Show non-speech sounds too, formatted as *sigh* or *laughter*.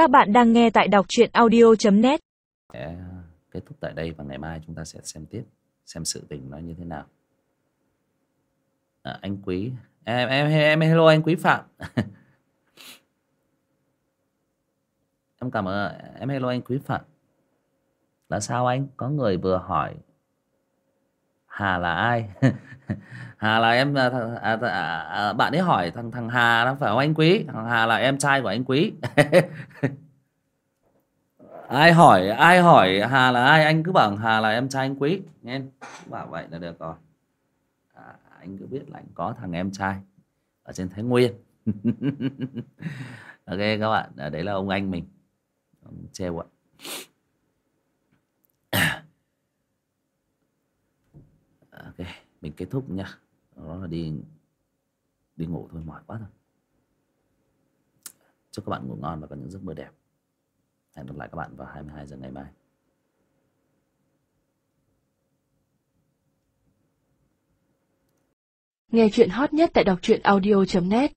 Các bạn đang nghe tại đọc truyện audio.net sẽ kết thúc tại đây và ngày mai chúng ta sẽ xem tiếp xem sự tình nó như thế nào. À, anh quý em em em hello anh quý phạm. *laughs* Em cảm ơn em hello anh quý phạm. Là sao anh? Có người vừa hỏi Hà là ai? *laughs* Hà là em à, à, à, à, bạn ấy hỏi thằng thằng Hà đó phải không anh quý? Thằng Hà là em trai của anh quý. *laughs* Ai hỏi ai hỏi Hà là ai? Anh cứ bảo Hà là em trai anh quý. Nghe bảo vậy là được rồi. À, anh cứ biết là anh có thằng em trai ở trên Thái Nguyên. *laughs* Ok các bạn à, đấy là ông anh mình. Ông trêu ạ ok mình kết thúc nhá. Đó là đi đi ngủ thôi, mỏi quá rồi. Chúc các bạn ngủ ngon và có những giấc mơ đẹp. Hẹn gặp lại các bạn vào 22 giờ ngày mai. Nghe chuyện hot nhất tại đọc truyện audio.net